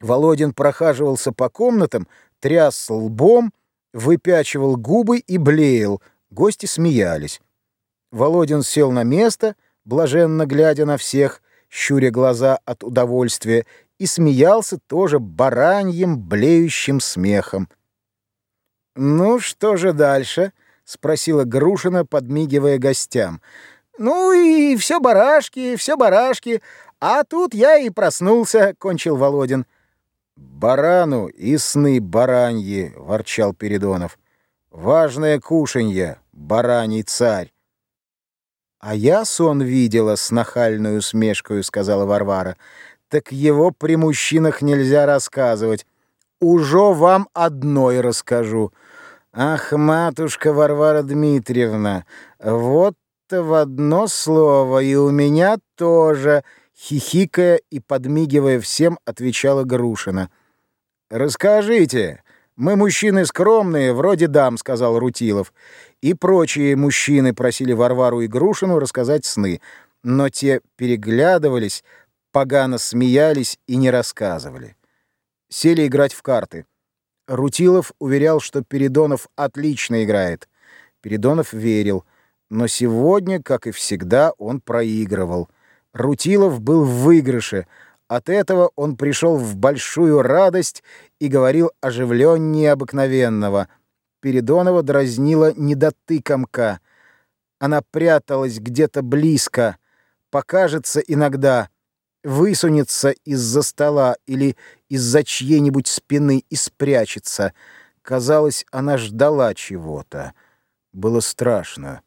Володин прохаживался по комнатам, тряс лбом, выпячивал губы и блеял. Гости смеялись. Володин сел на место, блаженно глядя на всех, щуря глаза от удовольствия, и смеялся тоже бараньим, блеющим смехом. «Ну, что же дальше?» — спросила Грушина, подмигивая гостям. «Ну и все барашки, все барашки. А тут я и проснулся», — кончил Володин. «Барану и сны бараньи», — ворчал Передонов. «Важное кушанье, бараний царь». «А я сон видела с нахальную смешкою», — сказала Варвара. «Так его при мужчинах нельзя рассказывать. Ужо вам одной расскажу. Ах, матушка Варвара Дмитриевна, вот-то в одно слово, и у меня тоже...» хихикая и подмигивая всем, отвечала Грушина. «Расскажите. Мы мужчины скромные, вроде дам», — сказал Рутилов. И прочие мужчины просили Варвару и Грушину рассказать сны, но те переглядывались, погано смеялись и не рассказывали. Сели играть в карты. Рутилов уверял, что Передонов отлично играет. Передонов верил, но сегодня, как и всегда, он проигрывал — Рутилов был в выигрыше. От этого он пришел в большую радость и говорил оживленнее обыкновенного. Передонова дразнила недотыкомка. Она пряталась где-то близко, покажется иногда, высунется из-за стола или из-за чьей-нибудь спины и спрячется. Казалось, она ждала чего-то. Было страшно.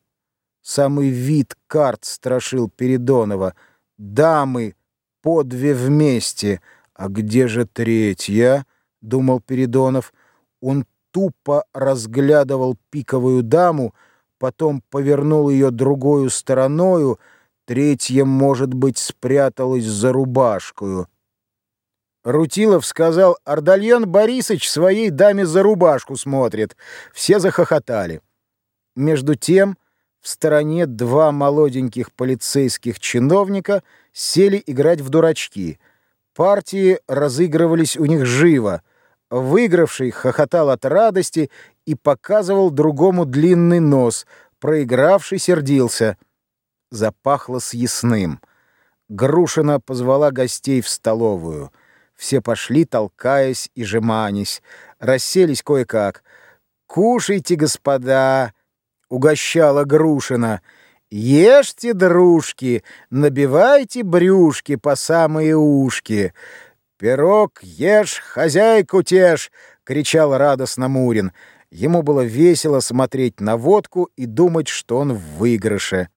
Самый вид карт страшил Передонова — дамы по две вместе. А где же третья? — думал Передонов. Он тупо разглядывал пиковую даму, потом повернул ее другую стороною, третья, может быть, спряталась за рубашкою. Рутилов сказал, Ардальон Борисович своей даме за рубашку смотрит. Все захохотали. Между тем в стороне два молоденьких полицейских чиновника сели играть в дурачки. Партии разыгрывались у них живо. Выигравший хохотал от радости и показывал другому длинный нос, проигравший сердился. Запахло съестным. Грушина позвала гостей в столовую. Все пошли, толкаясь и жеманясь. Расселись кое-как. «Кушайте, господа!» Угощала Грушина. «Ешьте, дружки, набивайте брюшки по самые ушки. Пирог ешь, хозяйку тешь!» — кричал радостно Мурин. Ему было весело смотреть на водку и думать, что он в выигрыше.